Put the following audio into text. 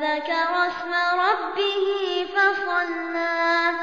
وذكر اسم ربه فصلى